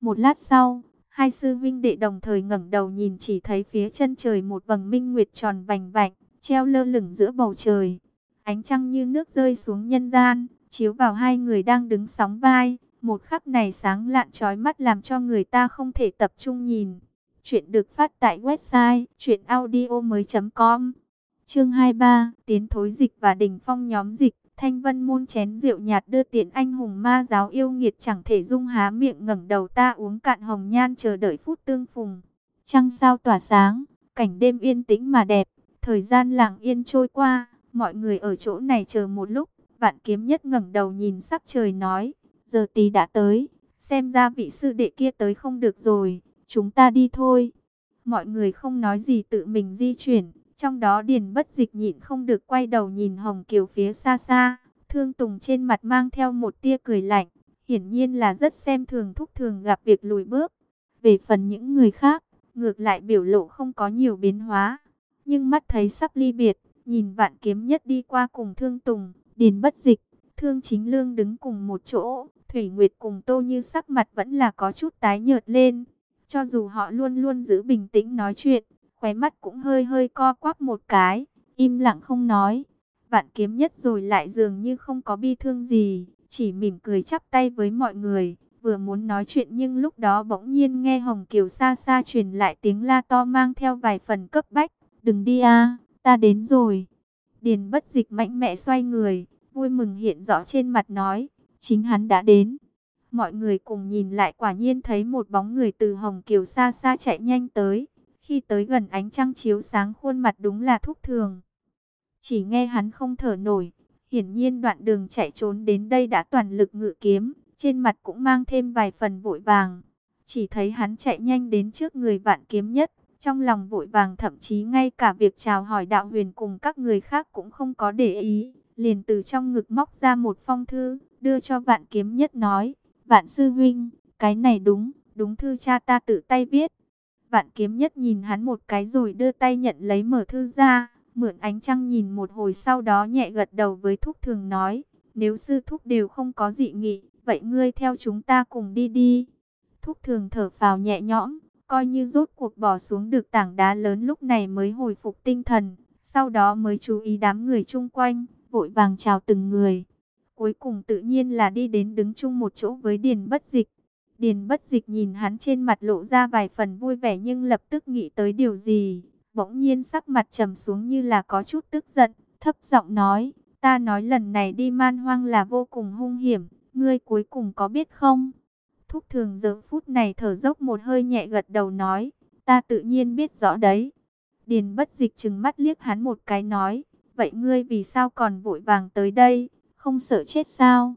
Một lát sau, hai sư vinh đệ đồng thời ngẩng đầu nhìn chỉ thấy phía chân trời một vầng minh nguyệt tròn vành vạnh, treo lơ lửng giữa bầu trời. Ánh trăng như nước rơi xuống nhân gian, chiếu vào hai người đang đứng sóng vai. Một khắc này sáng lạn chói mắt làm cho người ta không thể tập trung nhìn. Chuyện được phát tại website chuyenaudio.com Chương 23, Tiến thối dịch và đỉnh phong nhóm dịch. Thanh vân môn chén rượu nhạt đưa tiện anh hùng ma giáo yêu nghiệt chẳng thể dung há miệng ngẩng đầu ta uống cạn hồng nhan chờ đợi phút tương phùng. Trăng sao tỏa sáng, cảnh đêm yên tĩnh mà đẹp, thời gian lặng yên trôi qua, mọi người ở chỗ này chờ một lúc, vạn kiếm nhất ngẩng đầu nhìn sắc trời nói, giờ tí đã tới, xem ra vị sư đệ kia tới không được rồi, chúng ta đi thôi. Mọi người không nói gì tự mình di chuyển, trong đó Điền bất dịch nhịn không được quay đầu nhìn Hồng Kiều phía xa xa. Thương Tùng trên mặt mang theo một tia cười lạnh. Hiển nhiên là rất xem thường thúc thường gặp việc lùi bước. Về phần những người khác, ngược lại biểu lộ không có nhiều biến hóa. Nhưng mắt thấy sắp ly biệt, nhìn vạn kiếm nhất đi qua cùng Thương Tùng, Điền bất dịch, Thương Chính Lương đứng cùng một chỗ. Thủy Nguyệt cùng Tô Như sắc mặt vẫn là có chút tái nhợt lên. Cho dù họ luôn luôn giữ bình tĩnh nói chuyện, khóe mắt cũng hơi hơi co quắp một cái, im lặng không nói. Vạn kiếm nhất rồi lại dường như không có bi thương gì, chỉ mỉm cười chắp tay với mọi người, vừa muốn nói chuyện nhưng lúc đó bỗng nhiên nghe Hồng Kiều xa xa truyền lại tiếng la to mang theo vài phần cấp bách, đừng đi a, ta đến rồi. Điền bất dịch mạnh mẽ xoay người, vui mừng hiện rõ trên mặt nói, chính hắn đã đến. Mọi người cùng nhìn lại quả nhiên thấy một bóng người từ Hồng Kiều xa xa chạy nhanh tới. Khi tới gần ánh trăng chiếu sáng khuôn mặt đúng là thúc thường. Chỉ nghe hắn không thở nổi. Hiển nhiên đoạn đường chạy trốn đến đây đã toàn lực ngự kiếm. Trên mặt cũng mang thêm vài phần vội vàng. Chỉ thấy hắn chạy nhanh đến trước người vạn kiếm nhất. Trong lòng vội vàng thậm chí ngay cả việc chào hỏi đạo huyền cùng các người khác cũng không có để ý. Liền từ trong ngực móc ra một phong thư, đưa cho vạn kiếm nhất nói. Vạn sư huynh, cái này đúng, đúng thư cha ta tự tay viết. Vạn kiếm nhất nhìn hắn một cái rồi đưa tay nhận lấy mở thư ra, mượn ánh trăng nhìn một hồi sau đó nhẹ gật đầu với thúc thường nói, nếu sư thúc đều không có dị nghị, vậy ngươi theo chúng ta cùng đi đi. Thúc thường thở phào nhẹ nhõm, coi như rốt cuộc bỏ xuống được tảng đá lớn lúc này mới hồi phục tinh thần, sau đó mới chú ý đám người chung quanh, vội vàng chào từng người. Cuối cùng tự nhiên là đi đến đứng chung một chỗ với Điền Bất Dịch. Điền bất dịch nhìn hắn trên mặt lộ ra vài phần vui vẻ nhưng lập tức nghĩ tới điều gì. Bỗng nhiên sắc mặt trầm xuống như là có chút tức giận, thấp giọng nói, ta nói lần này đi man hoang là vô cùng hung hiểm, ngươi cuối cùng có biết không? Thúc thường giờ phút này thở dốc một hơi nhẹ gật đầu nói, ta tự nhiên biết rõ đấy. Điền bất dịch chừng mắt liếc hắn một cái nói, vậy ngươi vì sao còn vội vàng tới đây, không sợ chết sao?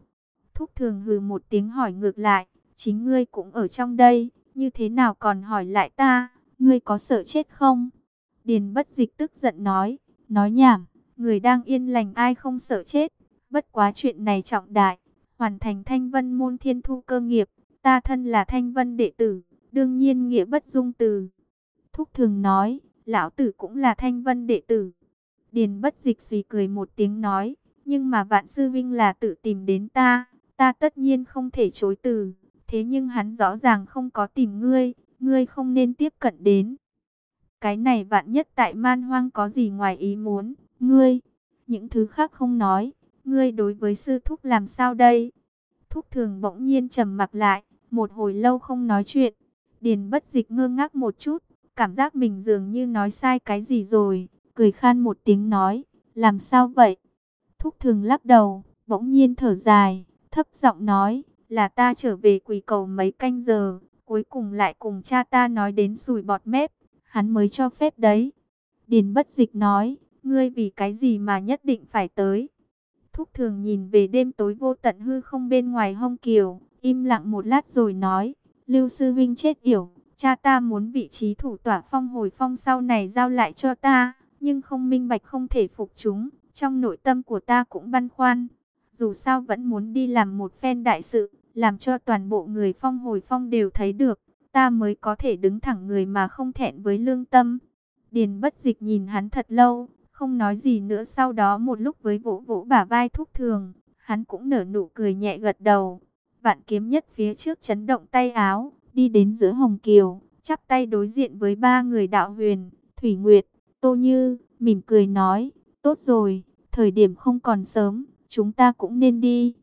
Thúc thường hừ một tiếng hỏi ngược lại, chính ngươi cũng ở trong đây, như thế nào còn hỏi lại ta, ngươi có sợ chết không? Điền bất dịch tức giận nói, nói nhảm, người đang yên lành ai không sợ chết, bất quá chuyện này trọng đại, hoàn thành thanh vân môn thiên thu cơ nghiệp, ta thân là thanh vân đệ tử, đương nhiên nghĩa bất dung từ. Thúc thường nói, lão tử cũng là thanh vân đệ tử. Điền bất dịch suy cười một tiếng nói, nhưng mà vạn sư vinh là tự tìm đến ta, ta tất nhiên không thể chối từ. Thế nhưng hắn rõ ràng không có tìm ngươi, ngươi không nên tiếp cận đến. Cái này vạn nhất tại man hoang có gì ngoài ý muốn, ngươi, những thứ khác không nói, ngươi đối với sư thúc làm sao đây? Thúc thường bỗng nhiên trầm mặc lại, một hồi lâu không nói chuyện. Điền bất dịch ngơ ngác một chút, cảm giác mình dường như nói sai cái gì rồi, cười khan một tiếng nói, làm sao vậy? Thúc thường lắc đầu, bỗng nhiên thở dài, thấp giọng nói, là ta trở về quỳ cầu mấy canh giờ, cuối cùng lại cùng cha ta nói đến sùi bọt mép, hắn mới cho phép đấy. Điền bất dịch nói, ngươi vì cái gì mà nhất định phải tới. Thúc thường nhìn về đêm tối vô tận hư không bên ngoài hông kiều, im lặng một lát rồi nói, Lưu Sư Vinh chết yểu, cha ta muốn vị trí thủ tỏa phong hồi phong sau này giao lại cho ta, nhưng không minh bạch không thể phục chúng, trong nội tâm của ta cũng băn khoăn. Dù sao vẫn muốn đi làm một phen đại sự, làm cho toàn bộ người phong hồi phong đều thấy được, ta mới có thể đứng thẳng người mà không thẹn với lương tâm. Điền bất dịch nhìn hắn thật lâu, không nói gì nữa sau đó một lúc với vỗ vỗ bả vai thúc thường, hắn cũng nở nụ cười nhẹ gật đầu. Vạn kiếm nhất phía trước chấn động tay áo, đi đến giữa Hồng Kiều, chắp tay đối diện với ba người đạo huyền, Thủy Nguyệt, Tô Như, mỉm cười nói, tốt rồi, thời điểm không còn sớm, chúng ta cũng nên đi.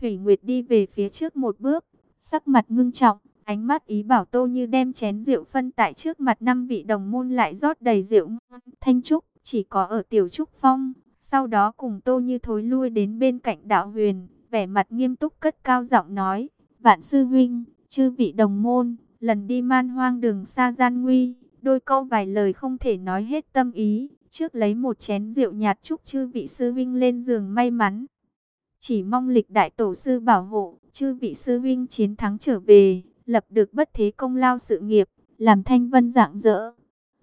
Thủy Nguyệt đi về phía trước một bước, sắc mặt ngưng trọng, ánh mắt ý bảo Tô Như đem chén rượu phân tại trước mặt năm vị đồng môn lại rót đầy rượu ngon. Thanh Trúc chỉ có ở Tiểu Trúc Phong, sau đó cùng Tô Như thối lui đến bên cạnh đạo huyền, vẻ mặt nghiêm túc cất cao giọng nói, Vạn Sư Vinh, chư vị đồng môn, lần đi man hoang đường xa gian nguy, đôi câu vài lời không thể nói hết tâm ý, trước lấy một chén rượu nhạt chúc chư vị sư vinh lên giường may mắn. Chỉ mong lịch đại tổ sư bảo hộ, chư vị sư vinh chiến thắng trở về, lập được bất thế công lao sự nghiệp, làm thanh vân dạng dỡ.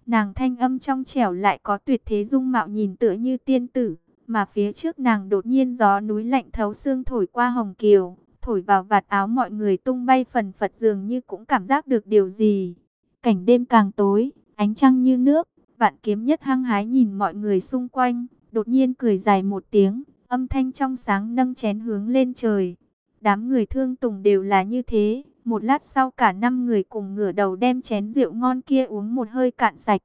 Nàng thanh âm trong trẻo lại có tuyệt thế dung mạo nhìn tựa như tiên tử, mà phía trước nàng đột nhiên gió núi lạnh thấu xương thổi qua hồng kiều, thổi vào vạt áo mọi người tung bay phần phật dường như cũng cảm giác được điều gì. Cảnh đêm càng tối, ánh trăng như nước, vạn kiếm nhất hăng hái nhìn mọi người xung quanh, đột nhiên cười dài một tiếng, âm thanh trong sáng nâng chén hướng lên trời. Đám người thương tùng đều là như thế, một lát sau cả năm người cùng ngửa đầu đem chén rượu ngon kia uống một hơi cạn sạch.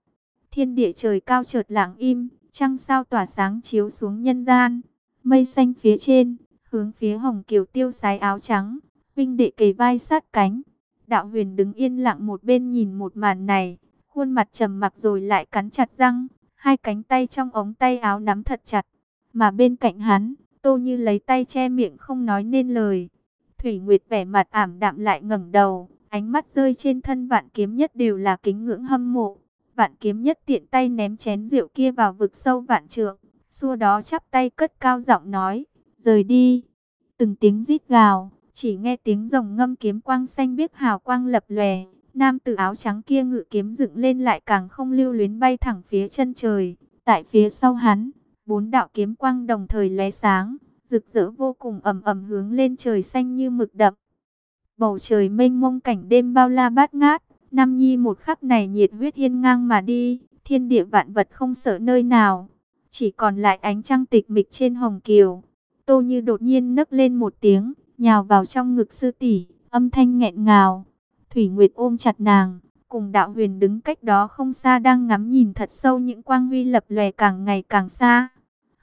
Thiên địa trời cao chợt lặng im, trăng sao tỏa sáng chiếu xuống nhân gian. Mây xanh phía trên, hướng phía Hồng Kiều tiêu sái áo trắng, huynh đệ kề vai sát cánh. Đạo huyền đứng yên lặng một bên nhìn một màn này, khuôn mặt trầm mặc rồi lại cắn chặt răng, hai cánh tay trong ống tay áo nắm thật chặt. Mà bên cạnh hắn, Tô Như lấy tay che miệng không nói nên lời. Thủy Nguyệt vẻ mặt ảm đạm lại ngẩng đầu, ánh mắt rơi trên thân vạn kiếm nhất đều là kính ngưỡng hâm mộ. Vạn kiếm nhất tiện tay ném chén rượu kia vào vực sâu vạn trượng, xua đó chắp tay cất cao giọng nói, rời đi. Từng tiếng rít gào, chỉ nghe tiếng rồng ngâm kiếm quang xanh biếc hào quang lập lòe. Nam tử áo trắng kia ngự kiếm dựng lên lại càng không lưu luyến bay thẳng phía chân trời. Tại phía sau hắn, bốn đạo kiếm quang đồng thời lóe sáng, rực rỡ vô cùng ầm ầm hướng lên trời xanh như mực đậm. Bầu trời mênh mông cảnh đêm bao la bát ngát, Nam Nhi một khắc này nhiệt huyết hiên ngang mà đi, thiên địa vạn vật không sợ nơi nào, chỉ còn lại ánh trăng tịch mịch trên hồng kiều. Tô Như đột nhiên nấc lên một tiếng, nhào vào trong ngực sư tỷ, âm thanh nghẹn ngào. Thủy Nguyệt ôm chặt nàng, cùng đạo huyền đứng cách đó không xa đang ngắm nhìn thật sâu những quang huy lập lòe càng ngày càng xa.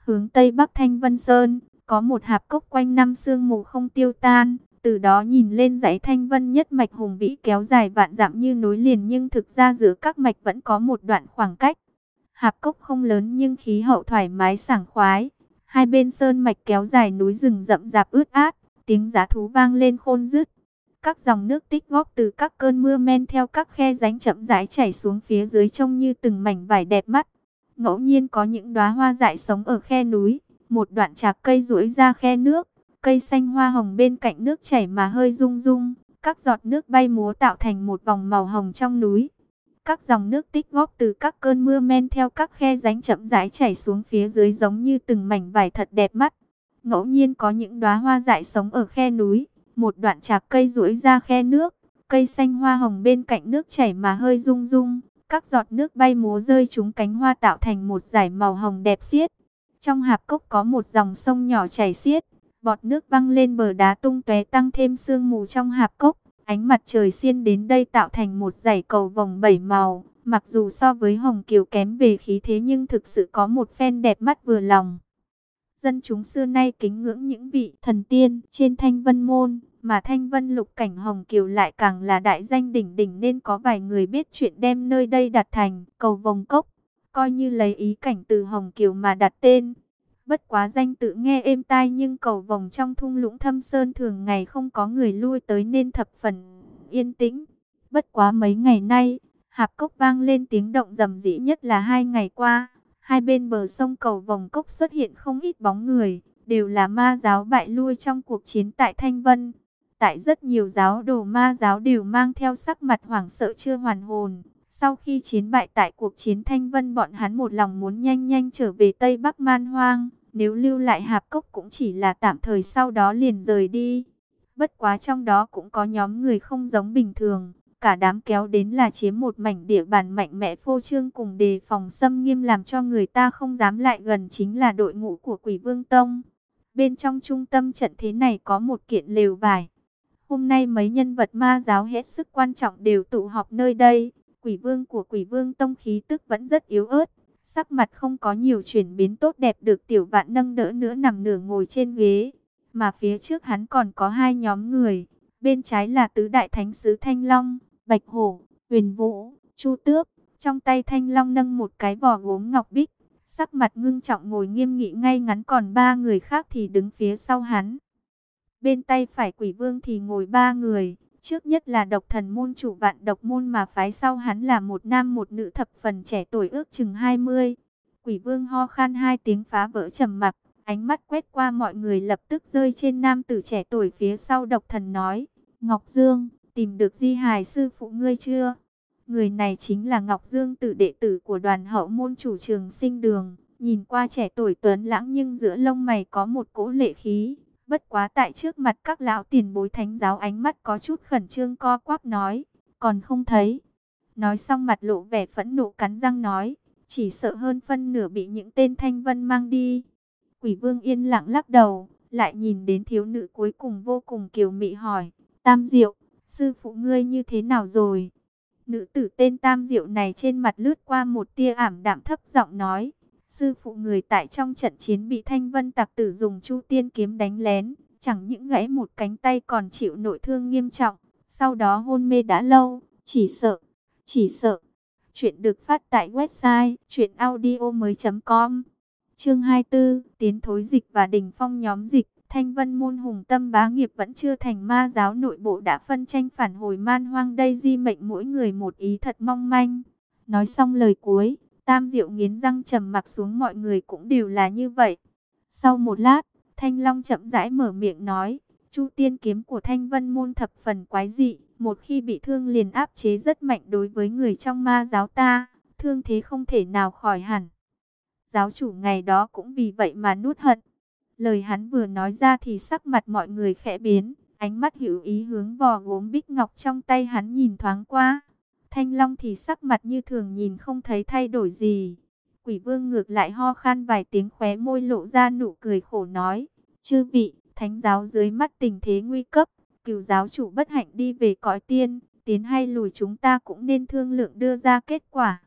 Hướng Tây Bắc Thanh Vân Sơn, có một hạp cốc quanh năm sương mù không tiêu tan, từ đó nhìn lên dãy Thanh Vân nhất mạch hùng vĩ kéo dài vạn dặm như nối liền nhưng thực ra giữa các mạch vẫn có một đoạn khoảng cách. Hạp cốc không lớn nhưng khí hậu thoải mái sảng khoái, Hai bên sơn mạch kéo dài núi rừng rậm rạp ướt át, tiếng giá thú vang lên khôn dứt. Các dòng nước tích góp từ các cơn mưa men theo các khe rãnh chậm rãi chảy xuống phía dưới trông như từng mảnh vải đẹp mắt. Ngẫu nhiên có những đóa hoa dại sống ở khe núi, một đoạn trạc cây duỗi ra khe nước, cây xanh hoa hồng bên cạnh nước chảy mà hơi rung rung, các giọt nước bay múa tạo thành một vòng màu hồng trong núi. Các dòng nước tích góp từ các cơn mưa men theo các khe rãnh chậm rãi chảy xuống phía dưới giống như từng mảnh vải thật đẹp mắt. Ngẫu nhiên có những đóa hoa dại sống ở khe núi, một đoạn trạc cây duỗi ra khe nước, cây xanh hoa hồng bên cạnh nước chảy mà hơi rung rung, các giọt nước bay múa rơi trúng cánh hoa tạo thành một dải màu hồng đẹp xiết. Trong hạp cốc có một dòng sông nhỏ chảy xiết, bọt nước văng lên bờ đá tung tóe tăng thêm sương mù trong hạp cốc. Ánh mặt trời xiên đến đây tạo thành một dải cầu vòng bảy màu, mặc dù so với Hồng Kiều kém về khí thế nhưng thực sự có một phen đẹp mắt vừa lòng. Dân chúng xưa nay kính ngưỡng những vị thần tiên trên thanh vân môn, mà thanh vân lục cảnh Hồng Kiều lại càng là đại danh đỉnh đỉnh nên có vài người biết chuyện đem nơi đây đặt thành cầu vòng cốc, coi như lấy ý cảnh từ Hồng Kiều mà đặt tên. Bất quá danh tự nghe êm tai nhưng cầu vòng trong thung lũng thâm sơn thường ngày không có người lui tới nên thập phần yên tĩnh. Bất quá mấy ngày nay, hạp cốc vang lên tiếng động rầm rĩ nhất là hai ngày qua. Hai bên bờ sông cầu vòng cốc xuất hiện không ít bóng người, đều là ma giáo bại lui trong cuộc chiến tại Thanh Vân. Tại rất nhiều giáo đồ ma giáo đều mang theo sắc mặt hoảng sợ chưa hoàn hồn, sau khi chiến bại tại cuộc chiến Thanh Vân bọn hắn một lòng muốn nhanh nhanh trở về Tây Bắc Man Hoang. Nếu lưu lại hạp cốc cũng chỉ là tạm thời sau đó liền rời đi. Bất quá trong đó cũng có nhóm người không giống bình thường. Cả đám kéo đến là chiếm một mảnh địa bàn mạnh mẽ phô trương cùng đề phòng xâm nghiêm làm cho người ta không dám lại gần chính là đội ngũ của quỷ vương tông. Bên trong trung tâm trận thế này có một kiện lều vải. Hôm nay mấy nhân vật ma giáo hết sức quan trọng đều tụ họp nơi đây. Quỷ vương của quỷ vương tông khí tức vẫn rất yếu ớt. Sắc mặt không có nhiều chuyển biến tốt đẹp được tiểu vạn nâng đỡ nữa nằm nửa ngồi trên ghế. Mà phía trước hắn còn có hai nhóm người. Bên trái là tứ đại thánh sứ Thanh Long, Bạch Hổ, Huyền Vũ, Chu Tước. Trong tay Thanh Long nâng một cái vỏ gốm ngọc bích. Sắc mặt ngưng trọng ngồi nghiêm nghị ngay ngắn còn ba người khác thì đứng phía sau hắn. Bên tay phải quỷ vương thì ngồi ba người. Trước nhất là độc thần môn chủ vạn độc môn mà phái sau hắn là một nam một nữ thập phần trẻ tuổi ước chừng 20. Quỷ vương ho khan hai tiếng phá vỡ trầm mặc, ánh mắt quét qua mọi người lập tức rơi trên nam tử trẻ tuổi phía sau độc thần nói. Ngọc Dương, tìm được di hài sư phụ ngươi chưa? Người này chính là Ngọc Dương tử đệ tử của đoàn hậu môn chủ trường sinh đường. Nhìn qua trẻ tuổi tuấn lãng nhưng giữa lông mày có một cỗ lệ khí, Bất quá tại trước mặt các lão tiền bối thánh giáo ánh mắt có chút khẩn trương co quắp nói, còn không thấy. Nói xong mặt lộ vẻ phẫn nộ cắn răng nói, chỉ sợ hơn phân nửa bị những tên thanh vân mang đi. Quỷ vương yên lặng lắc đầu, lại nhìn đến thiếu nữ cuối cùng vô cùng kiều mị hỏi, Tam Diệu, sư phụ ngươi như thế nào rồi? Nữ tử tên Tam Diệu này trên mặt lướt qua một tia ảm đạm thấp giọng nói, Sư phụ người tại trong trận chiến bị thanh vân tặc tử dùng chu tiên kiếm đánh lén, chẳng những gãy một cánh tay còn chịu nội thương nghiêm trọng, sau đó hôn mê đã lâu, chỉ sợ, chỉ sợ. Chuyện được phát tại website chuyenaudio.com Chương 24, Tiến thối dịch và đỉnh phong nhóm dịch, thanh vân môn hùng tâm bá nghiệp vẫn chưa thành ma giáo nội bộ đã phân tranh phản hồi man hoang đây di mệnh mỗi người một ý thật mong manh. Nói xong lời cuối, Tam Diệu nghiến răng trầm mặc xuống mọi người cũng đều là như vậy. Sau một lát, Thanh Long chậm rãi mở miệng nói, Chu tiên kiếm của Thanh Vân môn thập phần quái dị, một khi bị thương liền áp chế rất mạnh đối với người trong ma giáo ta, thương thế không thể nào khỏi hẳn. Giáo chủ ngày đó cũng vì vậy mà nuốt hận. Lời hắn vừa nói ra thì sắc mặt mọi người khẽ biến, ánh mắt hữu ý hướng vò gốm bích ngọc trong tay hắn nhìn thoáng qua. Thanh Long thì sắc mặt như thường nhìn không thấy thay đổi gì. Quỷ vương ngược lại ho khan vài tiếng khóe môi lộ ra nụ cười khổ nói. Chư vị, thánh giáo dưới mắt tình thế nguy cấp, cửu giáo chủ bất hạnh đi về cõi tiên, tiến hay lùi chúng ta cũng nên thương lượng đưa ra kết quả.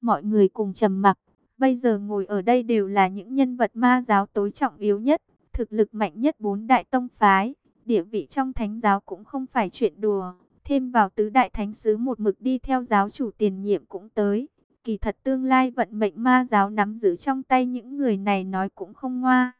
Mọi người cùng trầm mặc, bây giờ ngồi ở đây đều là những nhân vật ma giáo tối trọng yếu nhất, thực lực mạnh nhất bốn đại tông phái, địa vị trong thánh giáo cũng không phải chuyện đùa. Thêm vào tứ đại thánh sứ một mực đi theo giáo chủ tiền nhiệm cũng tới. Kỳ thật tương lai vận mệnh ma giáo nắm giữ trong tay những người này nói cũng không ngoa.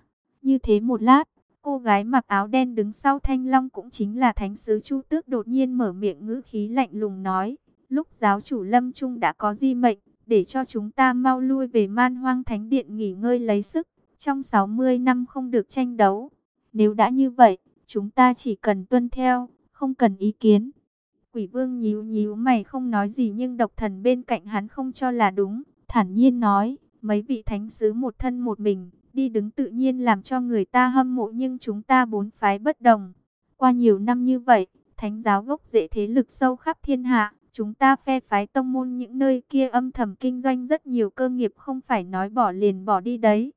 Như thế một lát, cô gái mặc áo đen đứng sau thanh long cũng chính là thánh sứ Chu Tước đột nhiên mở miệng ngữ khí lạnh lùng nói. Lúc giáo chủ Lâm Trung đã có di mệnh, để cho chúng ta mau lui về man hoang thánh điện nghỉ ngơi lấy sức. Trong 60 năm không được tranh đấu. Nếu đã như vậy, chúng ta chỉ cần tuân theo, không cần ý kiến. Quỷ vương nhíu nhíu mày không nói gì nhưng độc thần bên cạnh hắn không cho là đúng. Thản nhiên nói, mấy vị thánh sứ một thân một mình, đi đứng tự nhiên làm cho người ta hâm mộ nhưng chúng ta bốn phái bất đồng. Qua nhiều năm như vậy, thánh giáo gốc rễ thế lực sâu khắp thiên hạ, chúng ta phe phái tông môn những nơi kia âm thầm kinh doanh rất nhiều cơ nghiệp không phải nói bỏ liền bỏ đi đấy.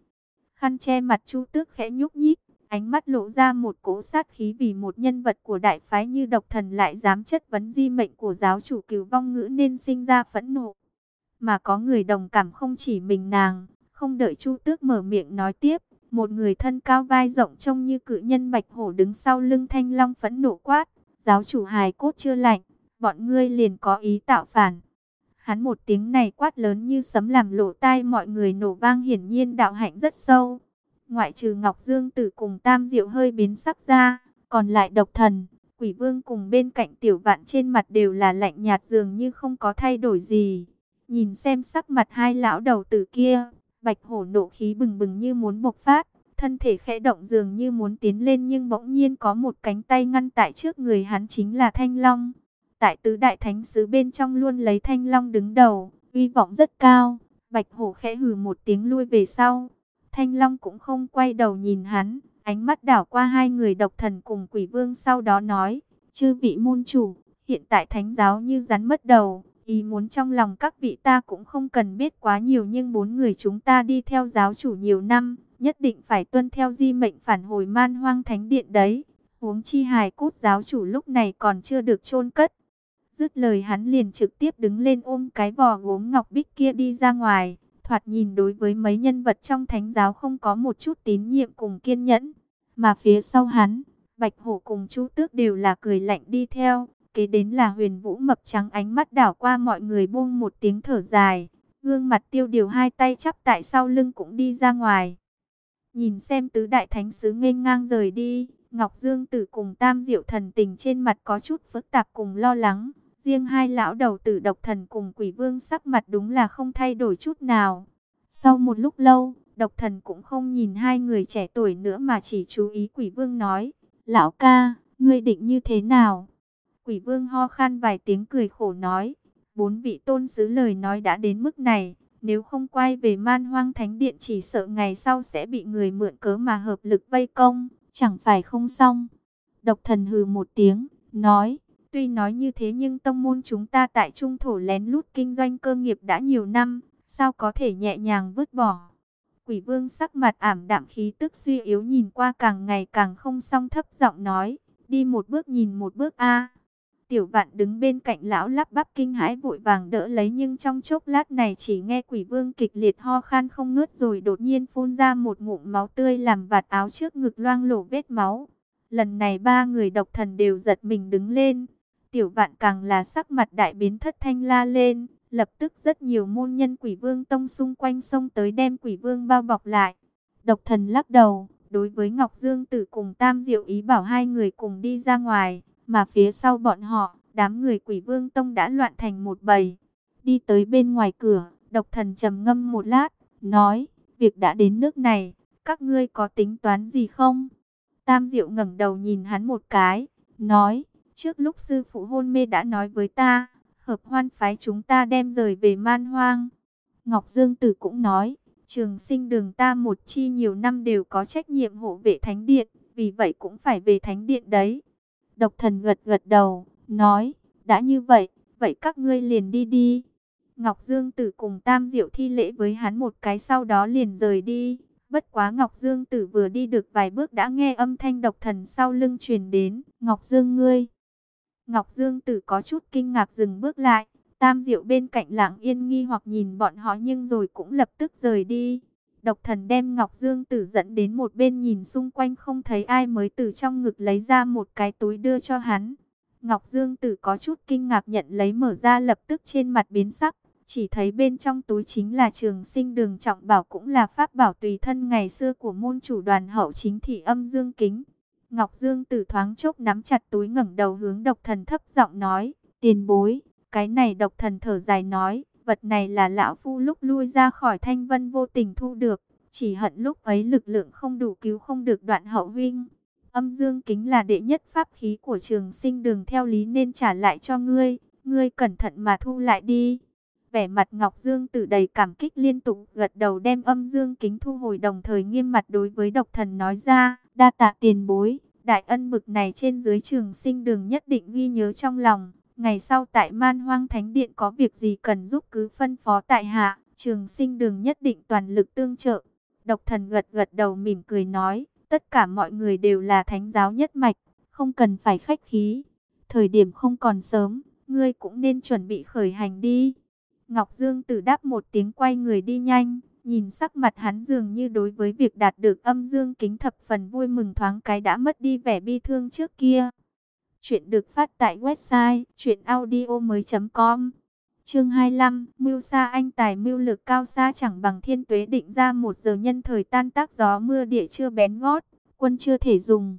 Khăn che mặt chu tước khẽ nhúc nhích, Ánh mắt lộ ra một cỗ sát khí vì một nhân vật của đại phái như độc thần lại dám chất vấn di mệnh của giáo chủ cứu vong ngữ nên sinh ra phẫn nộ. Mà có người đồng cảm không chỉ mình nàng, không đợi Chu Tước mở miệng nói tiếp, một người thân cao vai rộng trông như cự nhân bạch hổ đứng sau lưng thanh long phẫn nộ quát, giáo chủ hài cốt chưa lạnh, bọn ngươi liền có ý tạo phản. Hắn một tiếng này quát lớn như sấm làm lộ tai mọi người nổ vang hiển nhiên đạo hạnh rất sâu. Ngoại trừ Ngọc Dương Tử cùng Tam Diệu hơi biến sắc ra, còn lại độc thần, quỷ vương cùng bên cạnh tiểu vạn trên mặt đều là lạnh nhạt dường như không có thay đổi gì. Nhìn xem sắc mặt hai lão đầu tử kia, bạch hổ nộ khí bừng bừng như muốn bộc phát, thân thể khẽ động dường như muốn tiến lên nhưng bỗng nhiên có một cánh tay ngăn tại trước người hắn chính là Thanh Long. Tại tứ đại thánh sứ bên trong luôn lấy Thanh Long đứng đầu, uy vọng rất cao, bạch hổ khẽ hừ một tiếng lui về sau. Thanh Long cũng không quay đầu nhìn hắn, ánh mắt đảo qua hai người độc thần cùng quỷ vương sau đó nói, chư vị môn chủ, hiện tại thánh giáo như rắn mất đầu, ý muốn trong lòng các vị ta cũng không cần biết quá nhiều nhưng bốn người chúng ta đi theo giáo chủ nhiều năm, nhất định phải tuân theo di mệnh phản hồi man hoang thánh điện đấy. Huống chi hài cốt giáo chủ lúc này còn chưa được chôn cất. Dứt lời hắn liền trực tiếp đứng lên ôm cái vò gốm ngọc bích kia đi ra ngoài. Thoạt nhìn đối với mấy nhân vật trong thánh giáo không có một chút tín nhiệm cùng kiên nhẫn. Mà phía sau hắn, Bạch Hổ cùng Chu Tước đều là cười lạnh đi theo. Kế đến là huyền vũ mập trắng ánh mắt đảo qua mọi người buông một tiếng thở dài. Gương mặt tiêu điều hai tay chắp tại sau lưng cũng đi ra ngoài. Nhìn xem tứ đại thánh sứ nghênh ngang rời đi. Ngọc Dương Tử cùng Tam Diệu Thần tình trên mặt có chút phức tạp cùng lo lắng. Riêng hai lão đầu tử độc thần cùng quỷ vương sắc mặt đúng là không thay đổi chút nào. Sau một lúc lâu, độc thần cũng không nhìn hai người trẻ tuổi nữa mà chỉ chú ý quỷ vương nói. Lão ca, ngươi định như thế nào? Quỷ vương ho khan vài tiếng cười khổ nói. Bốn vị tôn sứ lời nói đã đến mức này. Nếu không quay về man hoang thánh điện chỉ sợ ngày sau sẽ bị người mượn cớ mà hợp lực vây công. Chẳng phải không xong. Độc thần hừ một tiếng, nói. Tuy nói như thế nhưng tông môn chúng ta tại trung thổ lén lút kinh doanh cơ nghiệp đã nhiều năm, sao có thể nhẹ nhàng vứt bỏ. Quỷ vương sắc mặt ảm đạm khí tức suy yếu nhìn qua càng ngày càng không song thấp giọng nói, đi một bước nhìn một bước a. Tiểu vạn đứng bên cạnh lão lắp bắp kinh hãi vội vàng đỡ lấy nhưng trong chốc lát này chỉ nghe quỷ vương kịch liệt ho khan không ngớt rồi đột nhiên phun ra một ngụm máu tươi làm vạt áo trước ngực loang lổ vết máu. Lần này ba người độc thần đều giật mình đứng lên, Tiểu vạn càng là sắc mặt đại biến thất thanh la lên. Lập tức rất nhiều môn nhân quỷ vương tông xung quanh sông tới đem quỷ vương bao bọc lại. Độc thần lắc đầu, đối với Ngọc Dương Tử cùng Tam Diệu ý bảo hai người cùng đi ra ngoài, mà phía sau bọn họ, đám người quỷ vương tông đã loạn thành một bầy. Đi tới bên ngoài cửa, độc thần trầm ngâm một lát, nói, việc đã đến nước này, các ngươi có tính toán gì không? Tam Diệu ngẩng đầu nhìn hắn một cái, nói, Trước lúc sư phụ hôn mê đã nói với ta, hợp hoan phái chúng ta đem rời về man hoang. Ngọc Dương Tử cũng nói, trường sinh đường ta một chi nhiều năm đều có trách nhiệm hộ vệ thánh điện, vì vậy cũng phải về thánh điện đấy. Độc thần gật gật đầu, nói, đã như vậy, vậy các ngươi liền đi đi. Ngọc Dương Tử cùng Tam Diệu thi lễ với hắn một cái sau đó liền rời đi. Bất quá Ngọc Dương Tử vừa đi được vài bước đã nghe âm thanh độc thần sau lưng truyền đến. Ngọc Dương ngươi, Ngọc Dương Tử có chút kinh ngạc dừng bước lại. Tam Diệu bên cạnh lặng yên nghi hoặc nhìn bọn họ nhưng rồi cũng lập tức rời đi. Độc thần đem Ngọc Dương Tử dẫn đến một bên nhìn xung quanh không thấy ai mới từ trong ngực lấy ra một cái túi đưa cho hắn. Ngọc Dương Tử có chút kinh ngạc nhận lấy mở ra lập tức trên mặt biến sắc. Chỉ thấy bên trong túi chính là trường sinh đường trọng bảo cũng là pháp bảo tùy thân ngày xưa của môn chủ đoàn hậu chính thị âm Dương Kính. Ngọc Dương Tử thoáng chốc nắm chặt túi ngẩng đầu hướng độc thần thấp giọng nói, tiền bối, cái này độc thần thở dài nói, vật này là lão phu lúc lui ra khỏi thanh vân vô tình thu được, chỉ hận lúc ấy lực lượng không đủ cứu không được đoạn hậu huynh. Âm dương kính là đệ nhất pháp khí của trường sinh đường theo lý nên trả lại cho ngươi, ngươi cẩn thận mà thu lại đi. Vẻ mặt Ngọc Dương tử đầy cảm kích liên tục gật đầu đem âm dương kính thu hồi đồng thời nghiêm mặt đối với độc thần nói ra, đa tạ tiền bối, đại ân bực này trên dưới trường sinh đường nhất định ghi nhớ trong lòng. Ngày sau tại man hoang thánh điện có việc gì cần giúp cứ phân phó tại hạ, trường sinh đường nhất định toàn lực tương trợ. Độc thần gật gật đầu mỉm cười nói, tất cả mọi người đều là thánh giáo nhất mạch, không cần phải khách khí. Thời điểm không còn sớm, ngươi cũng nên chuẩn bị khởi hành đi. Ngọc Dương tử đáp một tiếng quay người đi nhanh, nhìn sắc mặt hắn dường như đối với việc đạt được âm dương kính thập phần vui mừng thoáng cái đã mất đi vẻ bi thương trước kia. Chuyện được phát tại website chuyenaudio.com Chương 25, Mưu Sa Anh Tài mưu lực cao xa chẳng bằng thiên tuế định ra một giờ nhân thời tan tác gió mưa địa chưa bén gót, quân chưa thể dùng.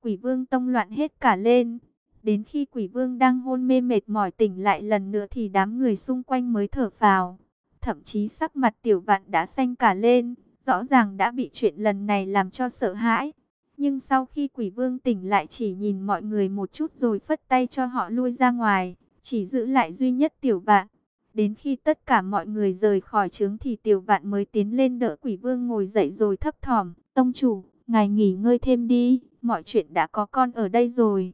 Quỷ vương tông loạn hết cả lên, Đến khi quỷ vương đang hôn mê mệt mỏi tỉnh lại lần nữa thì đám người xung quanh mới thở phào. Thậm chí sắc mặt tiểu vạn đã xanh cả lên, rõ ràng đã bị chuyện lần này làm cho sợ hãi. Nhưng sau khi quỷ vương tỉnh lại chỉ nhìn mọi người một chút rồi phất tay cho họ lui ra ngoài, chỉ giữ lại duy nhất tiểu vạn. Đến khi tất cả mọi người rời khỏi trướng thì tiểu vạn mới tiến lên đỡ quỷ vương ngồi dậy rồi thấp thỏm. Tông chủ, ngài nghỉ ngơi thêm đi, mọi chuyện đã có con ở đây rồi.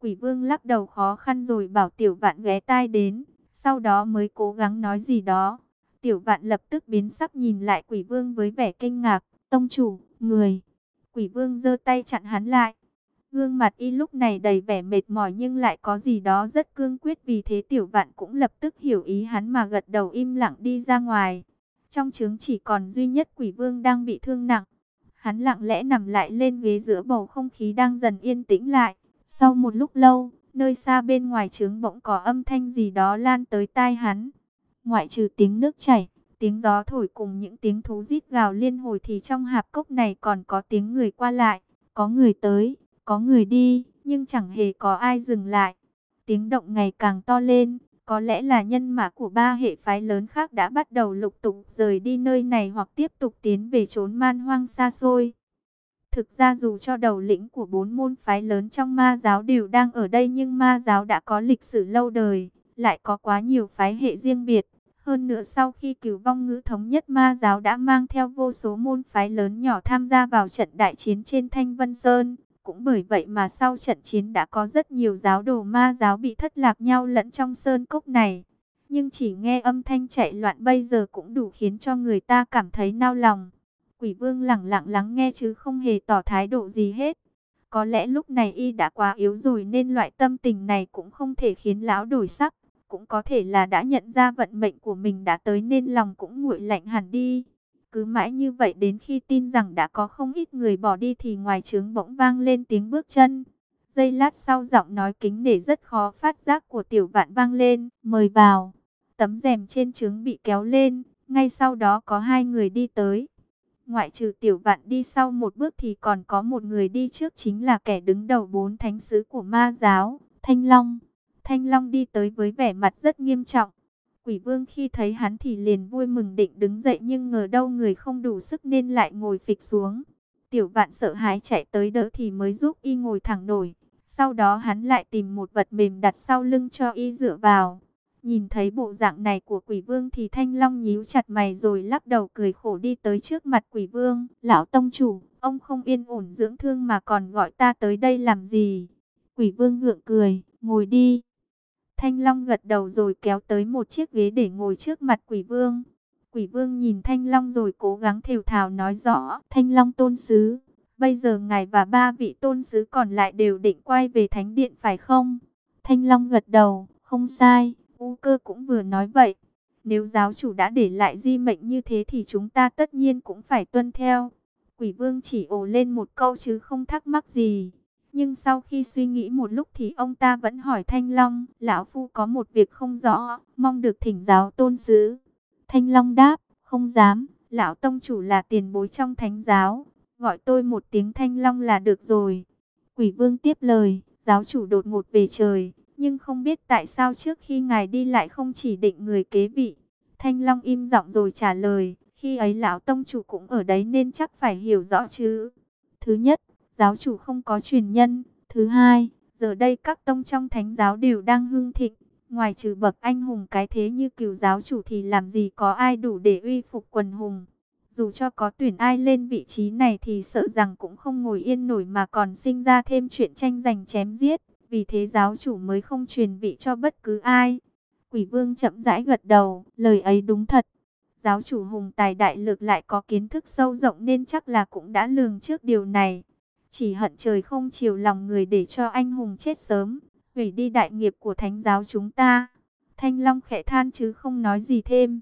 Quỷ vương lắc đầu khó khăn rồi bảo tiểu vạn ghé tai đến, sau đó mới cố gắng nói gì đó. Tiểu vạn lập tức biến sắc nhìn lại quỷ vương với vẻ kinh ngạc, tông chủ, người. Quỷ vương giơ tay chặn hắn lại. Gương mặt y lúc này đầy vẻ mệt mỏi nhưng lại có gì đó rất cương quyết vì thế tiểu vạn cũng lập tức hiểu ý hắn mà gật đầu im lặng đi ra ngoài. Trong trướng chỉ còn duy nhất quỷ vương đang bị thương nặng. Hắn lặng lẽ nằm lại lên ghế giữa bầu không khí đang dần yên tĩnh lại. Sau một lúc lâu, nơi xa bên ngoài trướng bỗng có âm thanh gì đó lan tới tai hắn. Ngoại trừ tiếng nước chảy, tiếng gió thổi cùng những tiếng thú rít gào liên hồi thì trong hạp cốc này còn có tiếng người qua lại, có người tới, có người đi, nhưng chẳng hề có ai dừng lại. Tiếng động ngày càng to lên, có lẽ là nhân mã của ba hệ phái lớn khác đã bắt đầu lục tục rời đi nơi này hoặc tiếp tục tiến về trốn man hoang xa xôi. Thực ra dù cho đầu lĩnh của bốn môn phái lớn trong ma giáo đều đang ở đây nhưng ma giáo đã có lịch sử lâu đời, lại có quá nhiều phái hệ riêng biệt. Hơn nữa sau khi cửu vong ngữ thống nhất, ma giáo đã mang theo vô số môn phái lớn nhỏ tham gia vào trận đại chiến trên Thanh Vân Sơn. Cũng bởi vậy mà sau trận chiến đã có rất nhiều giáo đồ ma giáo bị thất lạc nhau lẫn trong sơn cốc này. Nhưng chỉ nghe âm thanh chạy loạn bây giờ cũng đủ khiến cho người ta cảm thấy nao lòng. Quỷ vương lặng lặng lắng nghe chứ không hề tỏ thái độ gì hết. Có lẽ lúc này y đã quá yếu rồi nên loại tâm tình này cũng không thể khiến lão đổi sắc. Cũng có thể là đã nhận ra vận mệnh của mình đã tới nên lòng cũng nguội lạnh hẳn đi. Cứ mãi như vậy đến khi tin rằng đã có không ít người bỏ đi thì ngoài trướng bỗng vang lên tiếng bước chân. Giây lát sau giọng nói kính để rất khó phát giác của tiểu vạn vang lên, mời vào. Tấm rèm trên trướng bị kéo lên, ngay sau đó có hai người đi tới. Ngoại trừ tiểu vạn đi sau một bước thì còn có một người đi trước chính là kẻ đứng đầu bốn thánh sứ của ma giáo, Thanh Long. Thanh Long đi tới với vẻ mặt rất nghiêm trọng. Quỷ vương khi thấy hắn thì liền vui mừng định đứng dậy nhưng ngờ đâu người không đủ sức nên lại ngồi phịch xuống. Tiểu vạn sợ hãi chạy tới đỡ thì mới giúp y ngồi thẳng nổi. Sau đó hắn lại tìm một vật mềm đặt sau lưng cho y dựa vào. Nhìn thấy bộ dạng này của quỷ vương thì thanh long nhíu chặt mày rồi lắc đầu cười khổ đi tới trước mặt quỷ vương. Lão tông chủ, ông không yên ổn dưỡng thương mà còn gọi ta tới đây làm gì? Quỷ vương ngượng cười, ngồi đi. Thanh Long gật đầu rồi kéo tới một chiếc ghế để ngồi trước mặt quỷ vương. Quỷ vương nhìn Thanh Long rồi cố gắng thều thào nói rõ. Thanh Long tôn sứ, bây giờ ngài và ba vị tôn sứ còn lại đều định quay về thánh điện phải không? Thanh Long gật đầu, không sai, U cơ cũng vừa nói vậy. Nếu giáo chủ đã để lại di mệnh như thế thì chúng ta tất nhiên cũng phải tuân theo. Quỷ vương chỉ ồ lên một câu chứ không thắc mắc gì. Nhưng sau khi suy nghĩ một lúc thì ông ta vẫn hỏi Thanh Long, lão phu có một việc không rõ, mong được thỉnh giáo tôn sứ. Thanh Long đáp, không dám, lão tông chủ là tiền bối trong thánh giáo, gọi tôi một tiếng Thanh Long là được rồi. Quỷ vương tiếp lời, giáo chủ đột ngột về trời, nhưng không biết tại sao trước khi ngài đi lại không chỉ định người kế vị. Thanh Long im giọng rồi trả lời, khi ấy lão tông chủ cũng ở đấy nên chắc phải hiểu rõ chứ. Thứ nhất, giáo chủ không có truyền nhân. Thứ hai, giờ đây các tông trong thánh giáo đều đang hưng thịnh. Ngoài trừ bậc anh hùng cái thế như cửu giáo chủ thì làm gì có ai đủ để uy phục quần hùng. Dù cho có tuyển ai lên vị trí này thì sợ rằng cũng không ngồi yên nổi mà còn sinh ra thêm chuyện tranh giành chém giết. Vì thế giáo chủ mới không truyền vị cho bất cứ ai. Quỷ vương chậm rãi gật đầu, lời ấy đúng thật. Giáo chủ hùng tài đại lực lại có kiến thức sâu rộng nên chắc là cũng đã lường trước điều này. Chỉ hận trời không chiều lòng người để cho anh hùng chết sớm, hủy đi đại nghiệp của thánh giáo chúng ta. Thanh Long khẽ than chứ không nói gì thêm.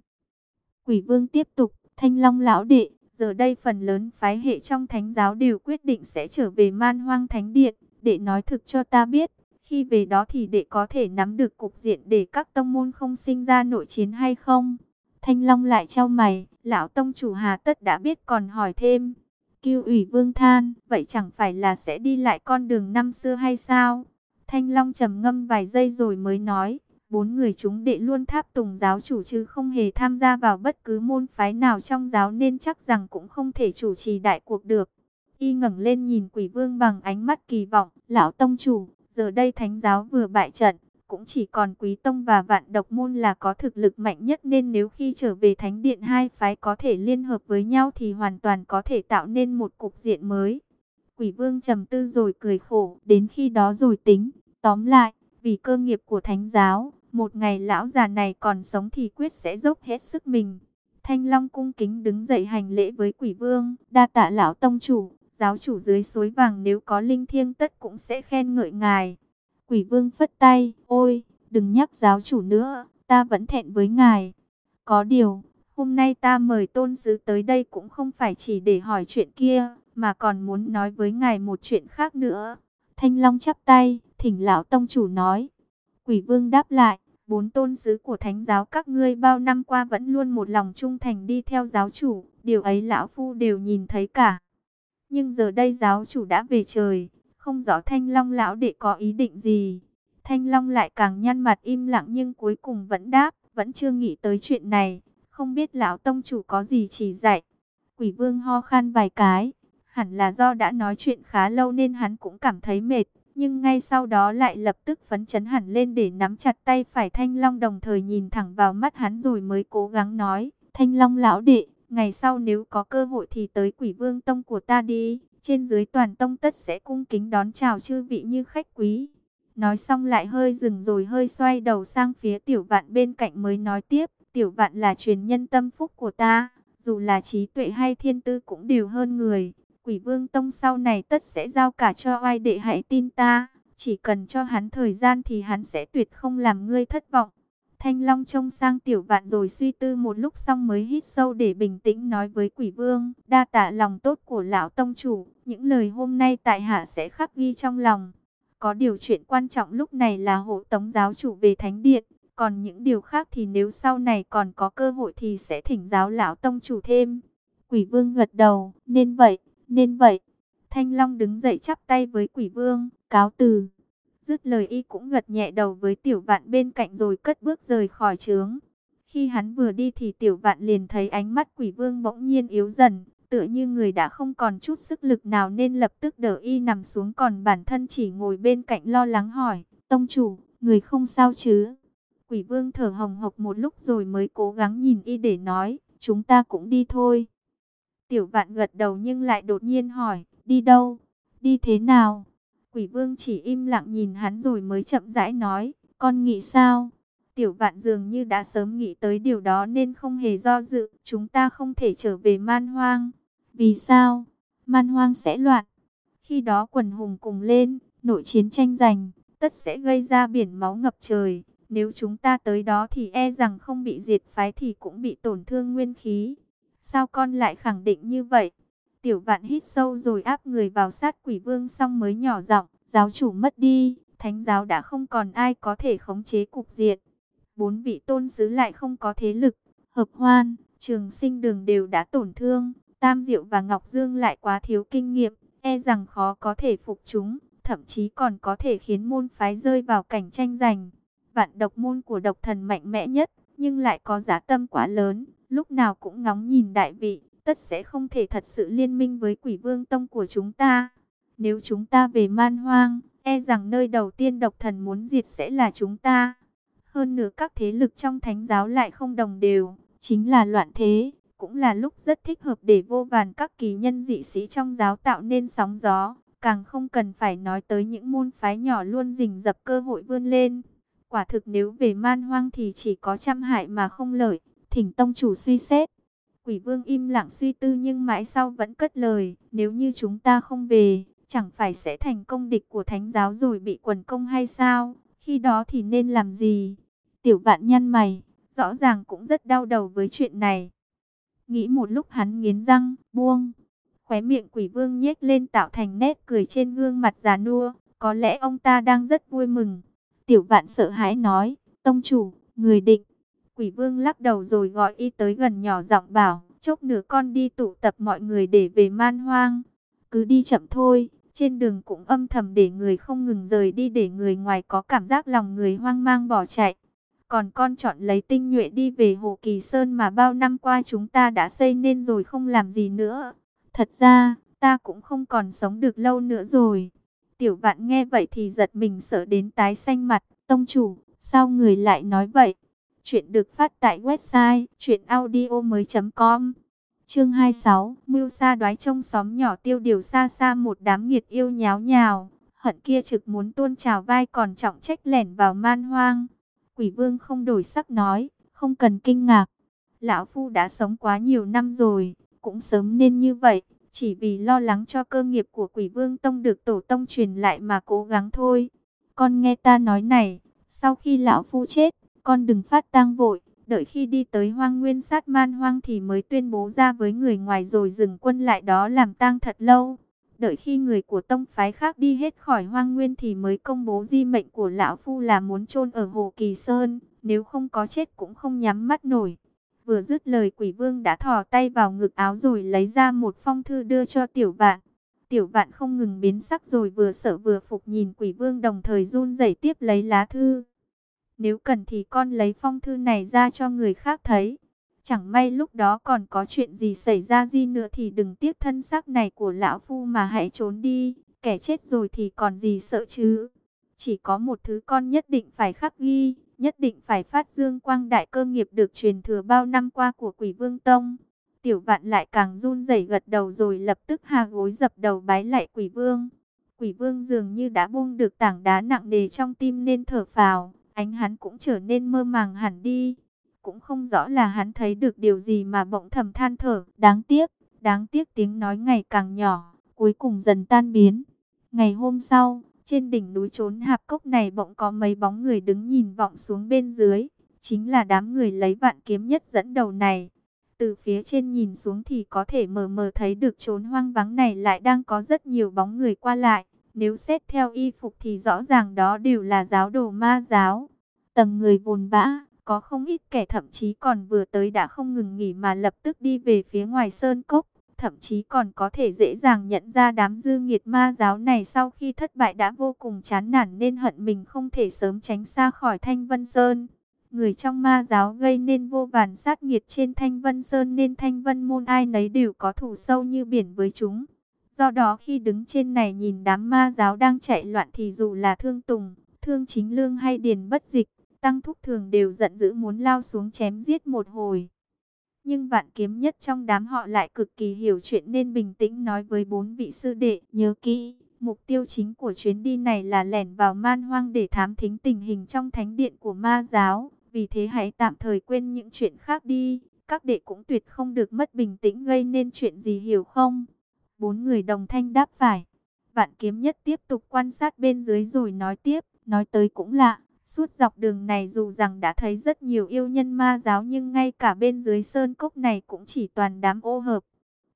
Quỷ vương tiếp tục, Thanh Long lão đệ, giờ đây phần lớn phái hệ trong thánh giáo đều quyết định sẽ trở về man hoang thánh điện. để nói thực cho ta biết, khi về đó thì đệ có thể nắm được cục diện để các tông môn không sinh ra nội chiến hay không? Thanh Long lại trao mày, lão tông chủ hà tất đã biết còn hỏi thêm. Kiêu ủy vương than, vậy chẳng phải là sẽ đi lại con đường năm xưa hay sao? Thanh Long trầm ngâm vài giây rồi mới nói, bốn người chúng đệ luôn tháp tùng giáo chủ chứ không hề tham gia vào bất cứ môn phái nào trong giáo nên chắc rằng cũng không thể chủ trì đại cuộc được. Y ngẩng lên nhìn quỷ vương bằng ánh mắt kỳ vọng, lão tông chủ, giờ đây thánh giáo vừa bại trận, cũng chỉ còn quý tông và vạn độc môn là có thực lực mạnh nhất nên nếu khi trở về thánh điện hai phái có thể liên hợp với nhau thì hoàn toàn có thể tạo nên một cục diện mới. Quỷ vương trầm tư rồi cười khổ, đến khi đó rồi tính, tóm lại, vì cơ nghiệp của thánh giáo, một ngày lão già này còn sống thì quyết sẽ dốc hết sức mình. Thanh Long cung kính đứng dậy hành lễ với quỷ vương, đa tạ lão tông chủ, Giáo chủ dưới suối vàng nếu có linh thiêng tất cũng sẽ khen ngợi ngài. Quỷ vương phất tay, ôi, đừng nhắc giáo chủ nữa, ta vẫn thẹn với ngài. Có điều, hôm nay ta mời tôn sứ tới đây cũng không phải chỉ để hỏi chuyện kia, mà còn muốn nói với ngài một chuyện khác nữa. Thanh Long chắp tay, thỉnh lão tông chủ nói. Quỷ vương đáp lại, bốn tôn sứ của thánh giáo các ngươi bao năm qua vẫn luôn một lòng trung thành đi theo giáo chủ, điều ấy lão phu đều nhìn thấy cả. Nhưng giờ đây giáo chủ đã về trời, không rõ Thanh Long lão đệ có ý định gì. Thanh Long lại càng nhăn mặt im lặng nhưng cuối cùng vẫn đáp, vẫn chưa nghĩ tới chuyện này, không biết lão tông chủ có gì chỉ dạy. Quỷ vương ho khan vài cái, hẳn là do đã nói chuyện khá lâu nên hắn cũng cảm thấy mệt, nhưng ngay sau đó lại lập tức phấn chấn hẳn lên để nắm chặt tay phải Thanh Long đồng thời nhìn thẳng vào mắt hắn rồi mới cố gắng nói, Thanh Long lão đệ, ngày sau nếu có cơ hội thì tới quỷ vương tông của ta đi, trên dưới toàn tông tất sẽ cung kính đón chào chư vị như khách quý. Nói xong lại hơi dừng rồi hơi xoay đầu sang phía tiểu vạn bên cạnh mới nói tiếp, tiểu vạn là truyền nhân tâm phúc của ta, dù là trí tuệ hay thiên tư cũng đều hơn người. Quỷ vương tông sau này tất sẽ giao cả cho oai đệ hãy tin ta, chỉ cần cho hắn thời gian thì hắn sẽ tuyệt không làm ngươi thất vọng. Thanh Long trông sang tiểu vạn rồi suy tư một lúc xong mới hít sâu để bình tĩnh nói với quỷ vương. Đa tạ lòng tốt của lão tông chủ, những lời hôm nay tại hạ sẽ khắc ghi trong lòng. Có điều chuyện quan trọng lúc này là hộ tống giáo chủ về thánh điện. Còn những điều khác thì nếu sau này còn có cơ hội thì sẽ thỉnh giáo lão tông chủ thêm. Quỷ vương gật đầu, nên vậy, nên vậy. Thanh Long đứng dậy chắp tay với quỷ vương, cáo từ. Dứt lời y cũng gật nhẹ đầu với tiểu vạn bên cạnh rồi cất bước rời khỏi trướng. Khi hắn vừa đi thì tiểu vạn liền thấy ánh mắt quỷ vương bỗng nhiên yếu dần, tựa như người đã không còn chút sức lực nào nên lập tức đỡ y nằm xuống còn bản thân chỉ ngồi bên cạnh lo lắng hỏi, tông chủ, người không sao chứ? Quỷ vương thở hồng hộc một lúc rồi mới cố gắng nhìn y để nói, chúng ta cũng đi thôi. Tiểu vạn gật đầu nhưng lại đột nhiên hỏi, đi đâu? Đi thế nào? Quỷ vương chỉ im lặng nhìn hắn rồi mới chậm rãi nói, con nghĩ sao? Tiểu vạn dường như đã sớm nghĩ tới điều đó nên không hề do dự, chúng ta không thể trở về man hoang. Vì sao? Man hoang sẽ loạn. Khi đó quần hùng cùng lên, nội chiến tranh giành, tất sẽ gây ra biển máu ngập trời. Nếu chúng ta tới đó thì e rằng không bị diệt phái thì cũng bị tổn thương nguyên khí. Sao con lại khẳng định như vậy? Tiểu vạn hít sâu rồi áp người vào sát quỷ vương xong mới nhỏ giọng, giáo chủ mất đi, thánh giáo đã không còn ai có thể khống chế cục diện. Bốn vị tôn sứ lại không có thế lực, hợp hoan, trường sinh đường đều đã tổn thương, Tam Diệu và Ngọc Dương lại quá thiếu kinh nghiệm, e rằng khó có thể phục chúng, thậm chí còn có thể khiến môn phái rơi vào cảnh tranh giành. Vạn độc môn của độc thần mạnh mẽ nhất, nhưng lại có giá tâm quá lớn, lúc nào cũng ngóng nhìn đại vị, tất sẽ không thể thật sự liên minh với quỷ vương tông của chúng ta. Nếu chúng ta về man hoang, e rằng nơi đầu tiên độc thần muốn diệt sẽ là chúng ta. Hơn nữa các thế lực trong thánh giáo lại không đồng đều, chính là loạn thế, cũng là lúc rất thích hợp để vô vàn các kỳ nhân dị sĩ trong giáo tạo nên sóng gió. Càng không cần phải nói tới những môn phái nhỏ luôn rình dập cơ hội vươn lên. Quả thực nếu về man hoang thì chỉ có trăm hại mà không lợi, thỉnh tông chủ suy xét. Quỷ vương im lặng suy tư nhưng mãi sau vẫn cất lời, nếu như chúng ta không về, chẳng phải sẽ thành công địch của thánh giáo rồi bị quần công hay sao? Khi đó thì nên làm gì? Tiểu vạn nhăn mày, rõ ràng cũng rất đau đầu với chuyện này. Nghĩ một lúc hắn nghiến răng, buông. Khóe miệng quỷ vương nhếch lên tạo thành nét cười trên gương mặt già nua. Có lẽ ông ta đang rất vui mừng. Tiểu vạn sợ hãi nói, tông chủ, người định. Quỷ vương lắc đầu rồi gọi y tới gần nhỏ giọng bảo, chốc nửa con đi tụ tập mọi người để về man hoang. Cứ đi chậm thôi, trên đường cũng âm thầm để người không ngừng rời đi để người ngoài có cảm giác lòng người hoang mang bỏ chạy. Còn con chọn lấy tinh nhuệ đi về Hồ Kỳ Sơn mà bao năm qua chúng ta đã xây nên rồi không làm gì nữa. Thật ra, ta cũng không còn sống được lâu nữa rồi. Tiểu vạn nghe vậy thì giật mình sợ đến tái xanh mặt. Tông chủ, sao người lại nói vậy? Chuyện được phát tại website chuyenaudio.com Chương 26 Mưu sa đoái trong xóm nhỏ tiêu điều xa xa một đám nghiệt yêu nháo nhào. Hận kia trực muốn tuôn trào vai còn trọng trách lẻn vào man hoang. Quỷ vương không đổi sắc nói, không cần kinh ngạc. Lão Phu đã sống quá nhiều năm rồi, cũng sớm nên như vậy. chỉ vì lo lắng cho cơ nghiệp của quỷ vương tông được tổ tông truyền lại mà cố gắng thôi. Con nghe ta nói này, sau khi lão phu chết, con đừng phát tang vội, đợi khi đi tới hoang nguyên sát man hoang thì mới tuyên bố ra với người ngoài rồi dừng quân lại đó làm tang thật lâu. Đợi khi người của tông phái khác đi hết khỏi hoang nguyên thì mới công bố di mệnh của lão phu là muốn chôn ở hồ Kỳ Sơn, nếu không có chết cũng không nhắm mắt nổi. Vừa dứt lời quỷ vương đã thò tay vào ngực áo rồi lấy ra một phong thư đưa cho tiểu vạn. Tiểu vạn không ngừng biến sắc rồi vừa sợ vừa phục nhìn quỷ vương đồng thời run rẩy tiếp lấy lá thư. Nếu cần thì con lấy phong thư này ra cho người khác thấy. Chẳng may lúc đó còn có chuyện gì xảy ra gì nữa thì đừng tiếc thân xác này của lão phu mà hãy trốn đi. Kẻ chết rồi thì còn gì sợ chứ. Chỉ có một thứ con nhất định phải khắc ghi, nhất định phải phát dương quang đại cơ nghiệp được truyền thừa bao năm qua của quỷ vương tông. Tiểu vạn lại càng run rẩy gật đầu rồi lập tức hà gối dập đầu bái lại quỷ vương. Quỷ vương dường như đã buông được tảng đá nặng nề trong tim nên thở phào, ánh hắn cũng trở nên mơ màng hẳn đi. Cũng không rõ là hắn thấy được điều gì mà bỗng thầm than thở, đáng tiếc, đáng tiếc tiếng nói ngày càng nhỏ, cuối cùng dần tan biến. Ngày hôm sau, trên đỉnh núi trốn hạp cốc này bỗng có mấy bóng người đứng nhìn vọng xuống bên dưới, chính là đám người lấy vạn kiếm nhất dẫn đầu này. Từ phía trên nhìn xuống thì có thể mờ mờ thấy được trốn hoang vắng này lại đang có rất nhiều bóng người qua lại. Nếu xét theo y phục thì rõ ràng đó đều là giáo đồ ma giáo. Tầng người vồn vã, có không ít kẻ thậm chí còn vừa tới đã không ngừng nghỉ mà lập tức đi về phía ngoài sơn cốc. Thậm chí còn có thể dễ dàng nhận ra đám dư nghiệt ma giáo này sau khi thất bại đã vô cùng chán nản nên hận mình không thể sớm tránh xa khỏi Thanh Vân Sơn. Người trong ma giáo gây nên vô vàn sát nghiệt trên Thanh Vân Sơn nên Thanh Vân môn ai nấy đều có thủ sâu như biển với chúng. Do đó khi đứng trên này nhìn đám ma giáo đang chạy loạn thì dù là Thương Tùng, Thương Chính Lương hay Điền Bất Dịch, Tăng Thúc Thường đều giận dữ muốn lao xuống chém giết một hồi. Nhưng vạn kiếm nhất trong đám họ lại cực kỳ hiểu chuyện nên bình tĩnh nói với bốn vị sư đệ, nhớ kỹ, mục tiêu chính của chuyến đi này là lẻn vào man hoang để thám thính tình hình trong thánh điện của ma giáo. Vì thế hãy tạm thời quên những chuyện khác đi, các đệ cũng tuyệt không được mất bình tĩnh gây nên chuyện gì hiểu không? Bốn người đồng thanh đáp phải. Vạn kiếm nhất tiếp tục quan sát bên dưới rồi nói tiếp, nói tới cũng lạ. Suốt dọc đường này dù rằng đã thấy rất nhiều yêu nhân ma giáo nhưng ngay cả bên dưới sơn cốc này cũng chỉ toàn đám ô hợp.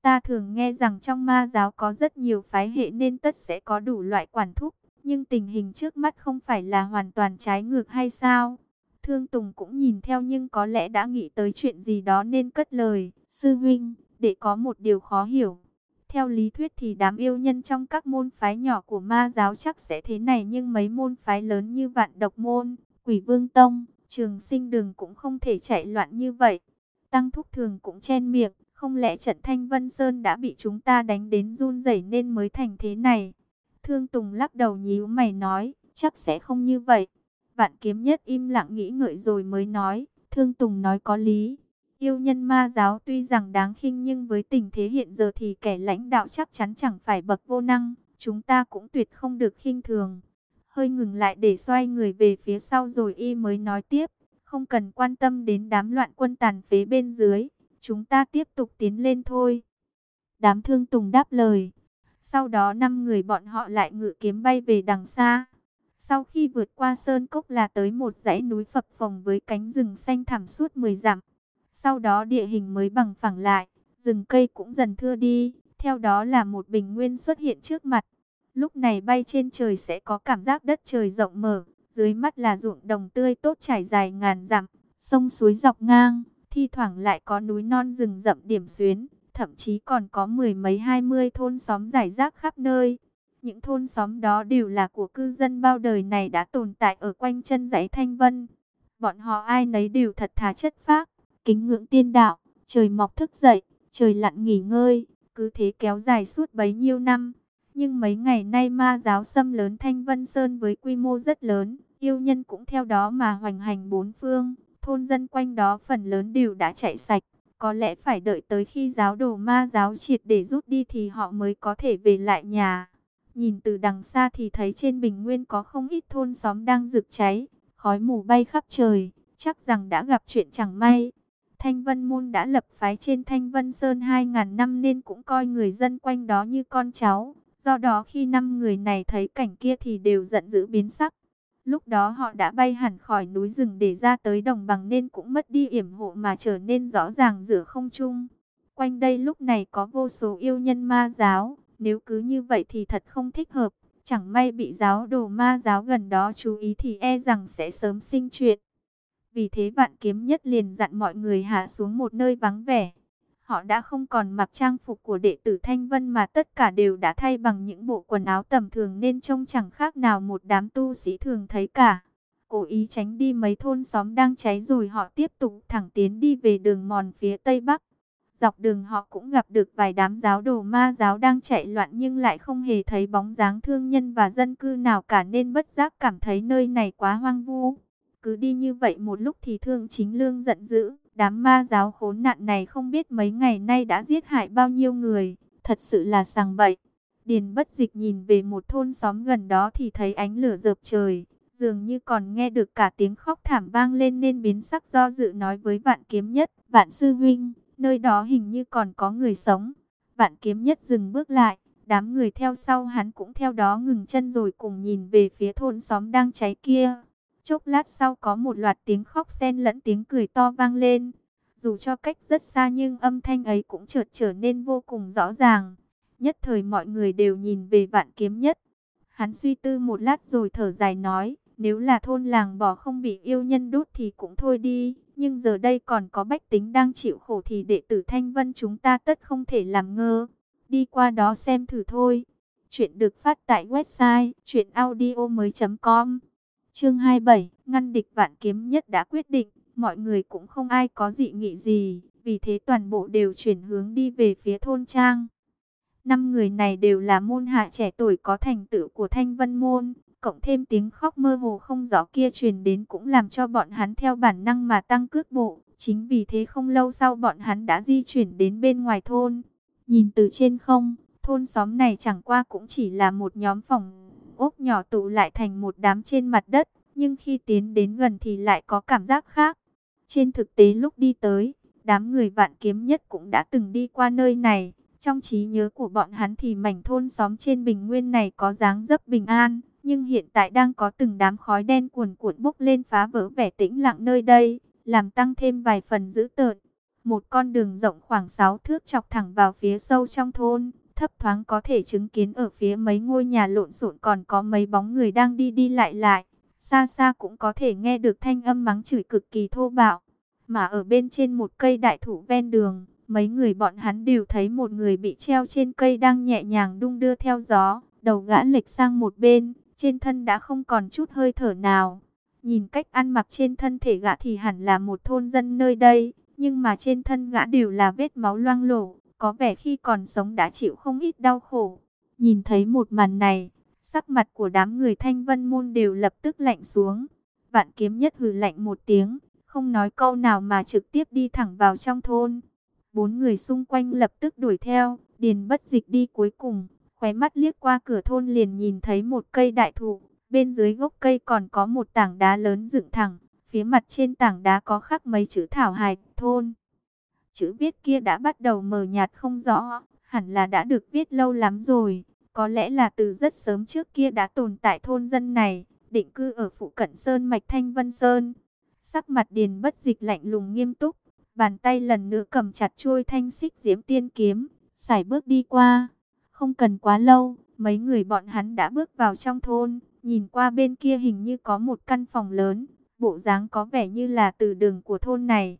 Ta thường nghe rằng trong ma giáo có rất nhiều phái hệ nên tất sẽ có đủ loại quản thúc. Nhưng tình hình trước mắt không phải là hoàn toàn trái ngược hay sao? Thương Tùng cũng nhìn theo nhưng có lẽ đã nghĩ tới chuyện gì đó nên cất lời. Sư huynh, để có một điều khó hiểu. Theo lý thuyết thì đám yêu nhân trong các môn phái nhỏ của ma giáo chắc sẽ thế này nhưng mấy môn phái lớn như vạn độc môn, quỷ vương tông, trường sinh đường cũng không thể chạy loạn như vậy. Tăng thúc thường cũng chen miệng, không lẽ trận thanh vân sơn đã bị chúng ta đánh đến run rẩy nên mới thành thế này. Thương Tùng lắc đầu nhíu mày nói, chắc sẽ không như vậy. Vạn kiếm nhất im lặng nghĩ ngợi rồi mới nói, Thương Tùng nói có lý. Yêu nhân ma giáo tuy rằng đáng khinh nhưng với tình thế hiện giờ thì kẻ lãnh đạo chắc chắn chẳng phải bậc vô năng, chúng ta cũng tuyệt không được khinh thường. Hơi ngừng lại để xoay người về phía sau rồi y mới nói tiếp, không cần quan tâm đến đám loạn quân tàn phế bên dưới, chúng ta tiếp tục tiến lên thôi. Đám thương tùng đáp lời, sau đó năm người bọn họ lại ngự kiếm bay về đằng xa. Sau khi vượt qua sơn cốc là tới một dãy núi phập phồng với cánh rừng xanh thẳm suốt 10 dặm. Sau đó địa hình mới bằng phẳng lại, rừng cây cũng dần thưa đi, theo đó là một bình nguyên xuất hiện trước mặt. Lúc này bay trên trời sẽ có cảm giác đất trời rộng mở, dưới mắt là ruộng đồng tươi tốt trải dài ngàn dặm, sông suối dọc ngang, thi thoảng lại có núi non rừng rậm điểm xuyến, thậm chí còn có mười mấy hai mươi thôn xóm rải rác khắp nơi. Những thôn xóm đó đều là của cư dân bao đời này đã tồn tại ở quanh chân dãy Thanh Vân. Bọn họ ai nấy đều thật thà chất phác, kính ngưỡng tiên đạo, trời mọc thức dậy, trời lặn nghỉ ngơi, cứ thế kéo dài suốt bấy nhiêu năm. Nhưng mấy ngày nay ma giáo xâm lớn Thanh Vân Sơn với quy mô rất lớn, yêu nhân cũng theo đó mà hoành hành bốn phương, thôn dân quanh đó phần lớn đều đã chạy sạch. Có lẽ phải đợi tới khi giáo đồ ma giáo triệt để rút đi thì họ mới có thể về lại nhà. Nhìn từ đằng xa thì thấy trên bình nguyên có không ít thôn xóm đang rực cháy, khói mù bay khắp trời, chắc rằng đã gặp chuyện chẳng may. Thanh Vân Môn đã lập phái trên Thanh Vân Sơn 2.000 năm nên cũng coi người dân quanh đó như con cháu. Do đó khi năm người này thấy cảnh kia thì đều giận dữ biến sắc. Lúc đó họ đã bay hẳn khỏi núi rừng để ra tới đồng bằng nên cũng mất đi yểm hộ mà trở nên rõ ràng giữa không trung. Quanh đây lúc này có vô số yêu nhân ma giáo, nếu cứ như vậy thì thật không thích hợp. Chẳng may bị giáo đồ ma giáo gần đó chú ý thì e rằng sẽ sớm sinh chuyện. Vì thế vạn kiếm nhất liền dặn mọi người hạ xuống một nơi vắng vẻ. Họ đã không còn mặc trang phục của đệ tử Thanh Vân mà tất cả đều đã thay bằng những bộ quần áo tầm thường nên trông chẳng khác nào một đám tu sĩ thường thấy cả. Cố ý tránh đi mấy thôn xóm đang cháy rồi họ tiếp tục thẳng tiến đi về đường mòn phía tây bắc. Dọc đường họ cũng gặp được vài đám giáo đồ ma giáo đang chạy loạn nhưng lại không hề thấy bóng dáng thương nhân và dân cư nào cả nên bất giác cảm thấy nơi này quá hoang vu. Cứ đi như vậy một lúc thì thương chính lương giận dữ. Đám ma giáo khốn nạn này không biết mấy ngày nay đã giết hại bao nhiêu người. Thật sự là sằng bậy. Điền bất dịch nhìn về một thôn xóm gần đó thì thấy ánh lửa rợp trời. Dường như còn nghe được cả tiếng khóc thảm vang lên nên biến sắc do dự nói với vạn kiếm nhất. Vạn sư huynh, nơi đó hình như còn có người sống. Vạn kiếm nhất dừng bước lại. Đám người theo sau hắn cũng theo đó ngừng chân rồi cùng nhìn về phía thôn xóm đang cháy kia. Chốc lát sau có một loạt tiếng khóc xen lẫn tiếng cười to vang lên. Dù cho cách rất xa nhưng âm thanh ấy cũng chợt trở nên vô cùng rõ ràng. Nhất thời mọi người đều nhìn về vạn kiếm nhất. Hắn suy tư một lát rồi thở dài nói, nếu là thôn làng bỏ không bị yêu nhân đốt thì cũng thôi đi. Nhưng giờ đây còn có bách tính đang chịu khổ thì đệ tử Thanh Vân chúng ta tất không thể làm ngơ. Đi qua đó xem thử thôi. Chuyện được phát tại website chuyenaudio.com Chương 27, ngăn địch vạn kiếm nhất đã quyết định, mọi người cũng không ai có dị nghị gì, vì thế toàn bộ đều chuyển hướng đi về phía thôn trang. Năm người này đều là môn hạ trẻ tuổi có thành tựu của Thanh Vân Môn, cộng thêm tiếng khóc mơ hồ không rõ kia truyền đến cũng làm cho bọn hắn theo bản năng mà tăng cước bộ. Chính vì thế không lâu sau bọn hắn đã di chuyển đến bên ngoài thôn. Nhìn từ trên không, thôn xóm này chẳng qua cũng chỉ là một nhóm phòng ốc nhỏ tụ lại thành một đám trên mặt đất, nhưng khi tiến đến gần thì lại có cảm giác khác. Trên thực tế lúc đi tới, đám người vạn kiếm nhất cũng đã từng đi qua nơi này. Trong trí nhớ của bọn hắn thì mảnh thôn xóm trên bình nguyên này có dáng dấp bình an, nhưng hiện tại đang có từng đám khói đen cuồn cuộn bốc lên phá vỡ vẻ tĩnh lặng nơi đây, làm tăng thêm vài phần dữ tợn. Một con đường rộng khoảng 6 thước chọc thẳng vào phía sâu trong thôn, thấp thoáng có thể chứng kiến ở phía mấy ngôi nhà lộn xộn còn có mấy bóng người đang đi đi lại lại. Xa xa cũng có thể nghe được thanh âm mắng chửi cực kỳ thô bạo. Mà ở bên trên một cây đại thụ ven đường, mấy người bọn hắn đều thấy một người bị treo trên cây đang nhẹ nhàng đung đưa theo gió. Đầu gã lệch sang một bên, trên thân đã không còn chút hơi thở nào. Nhìn cách ăn mặc trên thân thể gã thì hẳn là một thôn dân nơi đây, nhưng mà trên thân gã đều là vết máu loang lổ, có vẻ khi còn sống đã chịu không ít đau khổ. Nhìn thấy một màn này, sắc mặt của đám người thanh vân môn đều lập tức lạnh xuống. Vạn kiếm nhất hừ lạnh một tiếng, không nói câu nào mà trực tiếp đi thẳng vào trong thôn. Bốn người xung quanh lập tức đuổi theo, điền bất dịch đi cuối cùng, khóe mắt liếc qua cửa thôn liền nhìn thấy một cây đại thụ, bên dưới gốc cây còn có một tảng đá lớn dựng thẳng, phía mặt trên tảng đá có khắc mấy chữ thảo hài thôn. Chữ viết kia đã bắt đầu mờ nhạt không rõ, hẳn là đã được viết lâu lắm rồi. Có lẽ là từ rất sớm trước kia đã tồn tại thôn dân này, định cư ở phụ cận Sơn Mạch Thanh Vân Sơn. Sắc mặt điền bất dịch lạnh lùng nghiêm túc, bàn tay lần nữa cầm chặt chuôi thanh xích diễm tiên kiếm, xài bước đi qua. Không cần quá lâu, mấy người bọn hắn đã bước vào trong thôn, nhìn qua bên kia hình như có một căn phòng lớn, bộ dáng có vẻ như là từ đường của thôn này.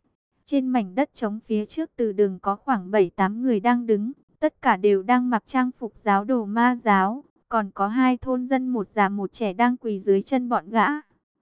Trên mảnh đất trống phía trước từ đường có khoảng 7-8 người đang đứng, tất cả đều đang mặc trang phục giáo đồ ma giáo, còn có hai thôn dân một già một trẻ đang quỳ dưới chân bọn gã.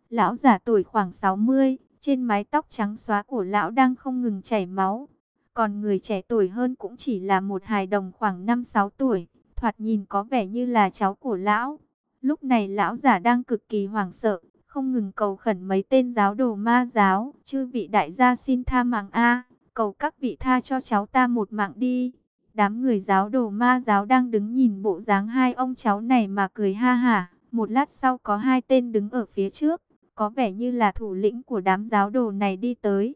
Lão già tuổi khoảng 60, trên mái tóc trắng xóa của lão đang không ngừng chảy máu. Còn người trẻ tuổi hơn cũng chỉ là một hài đồng khoảng 5-6 tuổi, thoạt nhìn có vẻ như là cháu của lão. Lúc này lão già đang cực kỳ hoảng sợ, không ngừng cầu khẩn mấy tên giáo đồ ma giáo, chư vị đại gia xin tha mạng a, cầu các vị tha cho cháu ta một mạng đi. Đám người giáo đồ ma giáo đang đứng nhìn bộ dáng hai ông cháu này mà cười ha hả, một lát sau có hai tên đứng ở phía trước, có vẻ như là thủ lĩnh của đám giáo đồ này đi tới.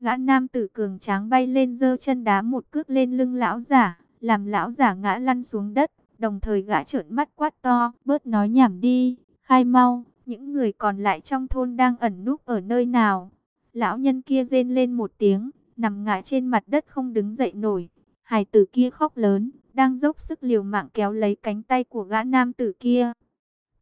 Gã nam tử cường tráng bay lên giơ chân đá một cước lên lưng lão giả, làm lão giả ngã lăn xuống đất, đồng thời gã trợn mắt quát to, bớt nói nhảm đi, khai mau, những người còn lại trong thôn đang ẩn núp ở nơi nào. Lão nhân kia rên lên một tiếng, nằm ngã trên mặt đất không đứng dậy nổi. Hải tử kia khóc lớn, đang dốc sức liều mạng kéo lấy cánh tay của gã nam tử kia.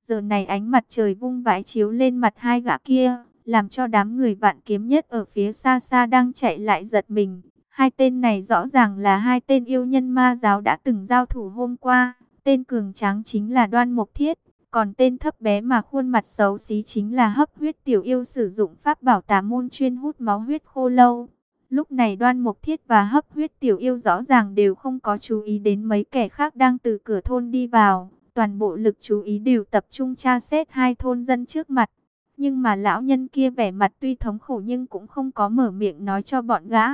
Giờ này ánh mặt trời vung vãi chiếu lên mặt hai gã kia, làm cho đám người vạn kiếm nhất ở phía xa xa đang chạy lại giật mình. Hai tên này rõ ràng là hai tên yêu nhân ma giáo đã từng giao thủ hôm qua. Tên cường tráng chính là Đoan Mộc Thiết, còn tên thấp bé mà khuôn mặt xấu xí chính là hấp huyết tiểu yêu sử dụng pháp bảo tà môn chuyên hút máu huyết khô lâu. Lúc này đoan mục thiết và hấp huyết tiểu yêu rõ ràng đều không có chú ý đến mấy kẻ khác đang từ cửa thôn đi vào. Toàn bộ lực chú ý đều tập trung tra xét hai thôn dân trước mặt. Nhưng mà lão nhân kia vẻ mặt tuy thống khổ nhưng cũng không có mở miệng nói cho bọn gã.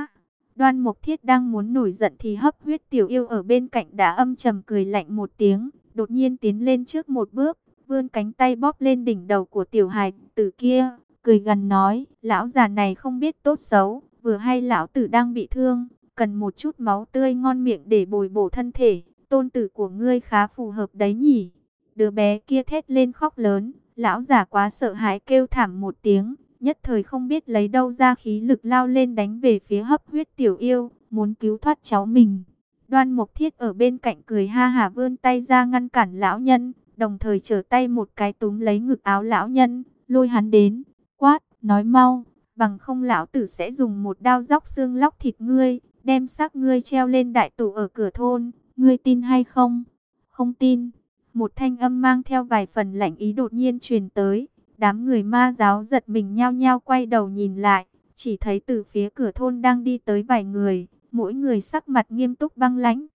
Đoan Mục Thiết đang muốn nổi giận thì hấp huyết tiểu yêu ở bên cạnh đã âm trầm cười lạnh một tiếng, đột nhiên tiến lên trước một bước, vươn cánh tay bóp lên đỉnh đầu của tiểu hài tử kia, cười gần nói, lão già này không biết tốt xấu, vừa hay lão tử đang bị thương, cần một chút máu tươi ngon miệng để bồi bổ thân thể, tôn tử của ngươi khá phù hợp đấy nhỉ. Đứa bé kia thét lên khóc lớn, lão già quá sợ hãi kêu thảm một tiếng, nhất thời không biết lấy đâu ra khí lực lao lên đánh về phía hấp huyết tiểu yêu, muốn cứu thoát cháu mình. Đoan Mộc Thiết ở bên cạnh cười ha hà vươn tay ra ngăn cản lão nhân, đồng thời trở tay một cái túm lấy ngực áo lão nhân, lôi hắn đến, quát, nói mau, bằng không lão tử sẽ dùng một đao róc xương lóc thịt ngươi, đem xác ngươi treo lên đại tủ ở cửa thôn, ngươi tin hay không? Không tin. Một thanh âm mang theo vài phần lạnh ý đột nhiên truyền tới, đám người ma giáo giật mình nhao nhao quay đầu nhìn lại, chỉ thấy từ phía cửa thôn đang đi tới vài người, mỗi người sắc mặt nghiêm túc băng lãnh.